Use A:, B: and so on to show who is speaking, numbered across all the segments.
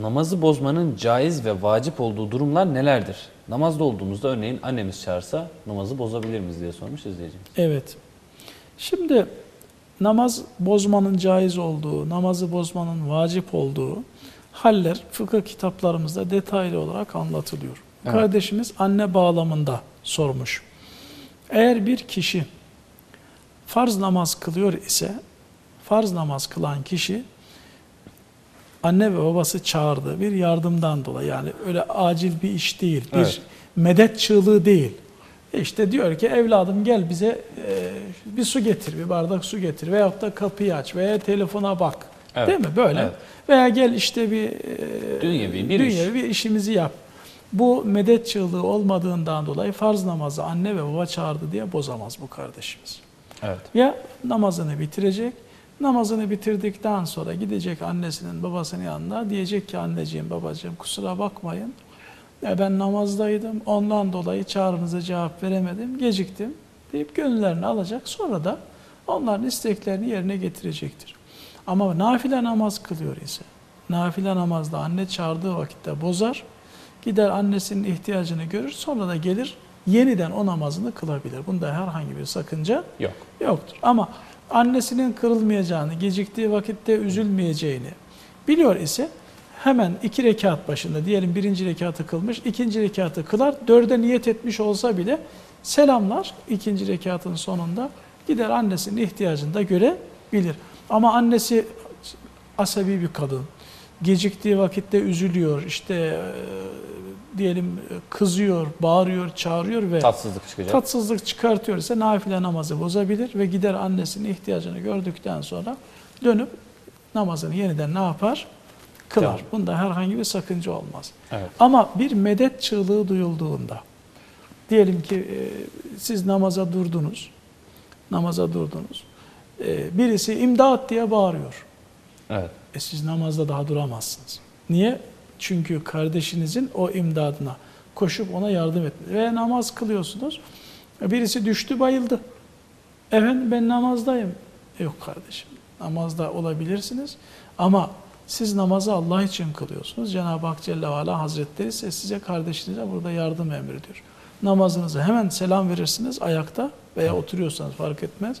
A: Namazı bozmanın caiz ve vacip olduğu durumlar nelerdir? Namazda olduğumuzda örneğin annemiz çağırsa namazı bozabilir miyiz diye sormuş izleyicim.
B: Evet. Şimdi namaz bozmanın caiz olduğu, namazı bozmanın vacip olduğu haller fıkıh kitaplarımızda detaylı olarak anlatılıyor.
A: Evet.
B: Kardeşimiz anne bağlamında sormuş. Eğer bir kişi farz namaz kılıyor ise farz namaz kılan kişi anne ve babası çağırdı bir yardımdan dolayı yani öyle acil bir iş değil, bir
A: Evet.
B: medet çığlığı değil. E İşte diyor ki evladım gel bize e, bir su getir, bir bardak su getir veyahut da kapıyı aç veya telefona bak.
A: Evet.
B: Değil mi? Böyle.
A: Evet.
B: Veya gel işte bir e,
A: Dünyevi bir iş.
B: dünyevi bir işimizi yap. Bu medet çığlığı olmadığından dolayı farz namazı anne ve baba çağırdı diye bozamaz bu kardeşimiz.
A: Evet.
B: Ya namazını bitirecek, namazını bitirdikten sonra gidecek annesinin babasının yanına diyecek ki anneciğim babacığım kusura bakmayın. Ya ben namazdaydım ondan dolayı çağrınıza cevap veremedim, geciktim deyip gönüllerini alacak. Sonra da onların isteklerini yerine getirecektir. Ama nafile namaz kılıyor ise, nafile namazda anne çağırdığı vakitte bozar, gider annesinin ihtiyacını görür, sonra da gelir yeniden o namazını kılabilir. Bunda herhangi bir sakınca
A: Yok.
B: yoktur. Ama annesinin kırılmayacağını, geciktiği vakitte üzülmeyeceğini biliyor ise hemen iki rekat başında diyelim birinci rekatı kılmış, ikinci rekatı kılar, dörde niyet etmiş olsa bile selamlar ikinci rekatın sonunda gider annesinin ihtiyacını da görebilir. Ama annesi asabi bir kadın, geciktiği vakitte üzülüyor, işte diyelim kızıyor, bağırıyor, çağırıyor ve
A: Tatsızlık çıkacak.
B: tatsızlık çıkartıyor ise nafile namazı bozabilir ve gider annesinin ihtiyacını gördükten sonra dönüp namazını yeniden ne yapar? Kılar.
A: Tamam.
B: Bunda herhangi bir sakınca olmaz.
A: Evet.
B: Ama bir medet çığlığı duyulduğunda diyelim ki e, siz namaza durdunuz. Namaza durdunuz. E, birisi imdat diye bağırıyor.
A: Evet.
B: E siz namazda daha duramazsınız. Niye? Çünkü kardeşinizin o imdadına koşup ona yardım etmeniz. Ve namaz kılıyorsunuz. Birisi düştü bayıldı. Efendim ben namazdayım. Yok kardeşim. Namazda olabilirsiniz. Ama siz namazı Allah için kılıyorsunuz. Cenab-ı Hak Celle ve Ala Hazretleri ise size kardeşinize burada yardım emrediyor. Namazınızı hemen selam verirsiniz ayakta veya oturuyorsanız fark etmez.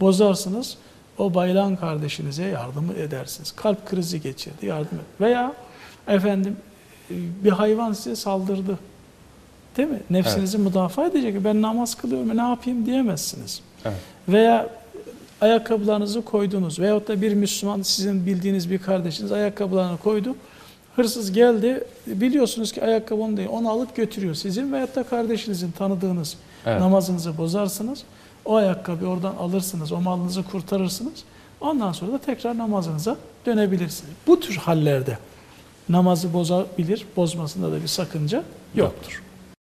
B: Bozarsınız. O bayılan kardeşinize yardım edersiniz. Kalp krizi geçirdi yardım et. Veya efendim e, bir hayvan size saldırdı. Değil mi? Nefsinizi müdafaa edecek. Ben namaz kılıyorum ne yapayım diyemezsiniz.
A: Evet.
B: Veya ayakkabılarınızı koydunuz veyahut da bir Müslüman sizin bildiğiniz bir kardeşiniz ayakkabılarını koydu. Hırsız geldi. Biliyorsunuz ki ayakkabı onun değil. Onu alıp götürüyor sizin veyahut da kardeşinizin tanıdığınız
A: Evet.
B: namazınızı bozarsınız. O ayakkabıyı oradan alırsınız. O malınızı kurtarırsınız. Ondan sonra da tekrar namazınıza dönebilirsiniz. Bu tür hallerde namazı bozabilir, bozmasında da bir sakınca yoktur.